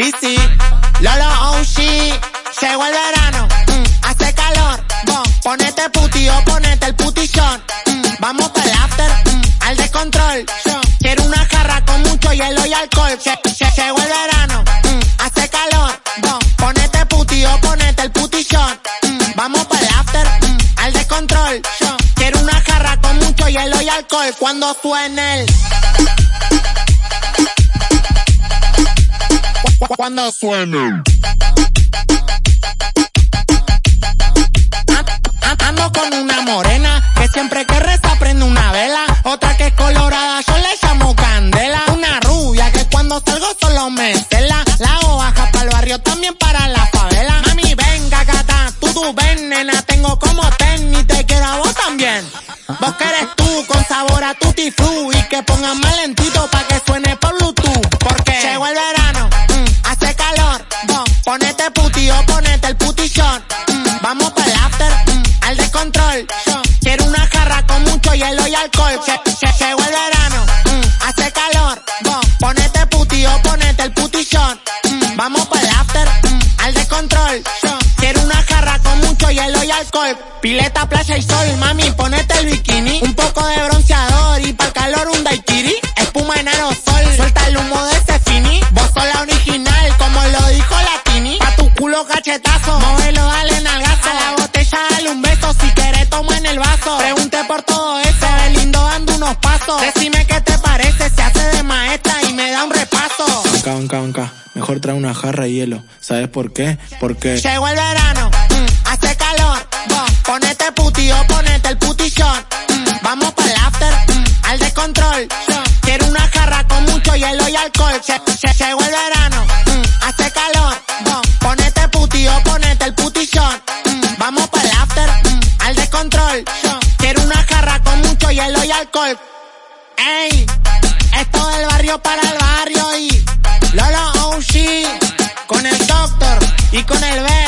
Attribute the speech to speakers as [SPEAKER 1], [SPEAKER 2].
[SPEAKER 1] Sí, sí, Lolo OG, llegó el verano, mm, hace calor, vos, ponete puti ponete el putillón, mm, vamos para el after, mm, al descontrol, quiero una jarra con mucho hielo y alcohol, llegó el verano, hace calor, vos, ponete puti ponete el putillón, vamos para el after, al descontrol, quiero una jarra con mucho hielo y alcohol, cuando suene el...
[SPEAKER 2] cuando suene.
[SPEAKER 1] Ando con una morena que siempre que reza prende una vela. Otra que es colorada, yo le llamo candela. Una rubia que cuando salgo solo me cela. La hago baja para el barrio, también para la favela. Mami, venga, gata, tú, tú ven, nena. Tengo como ten y te quiero a vos también. Vos que eres tú, con sabor vamos para el after, mm, al descontrol. quiero una jarra con mucho hielo y alcohol. Se, llegó el verano, mm, hace calor. ponete puti o ponete el putillón. vamos para el after, al descontrol. quiero una jarra con mucho hielo y alcohol. Pileta, playa y sol, mami, ponete el bikini. Un poco de bronceador y para calor un daiquiri. Espuma en aerosol, suelta el humo de ese fini. Vos sos la original, como lo dijo la culo cachetazo, móvelo, dale nalgazo. Toma en el vaso. Pregunte por todo eso, el lindo dando unos pasos. Decime qué te parece, se hace de maestra y me da un repaso.
[SPEAKER 3] Banca, banca, banca. Mejor trae una jarra de hielo. ¿Sabes por qué? Porque...
[SPEAKER 1] Llegó el verano, mm, hace calor. Ponete puti o ponete el putillón. Mm, vamos para el after, mm, al descontrol. Quiero una jarra con mucho hielo y alcohol. Alcohol. Ey, esto del barrio para el barrio y Lolo OG con el doctor y con el Bet.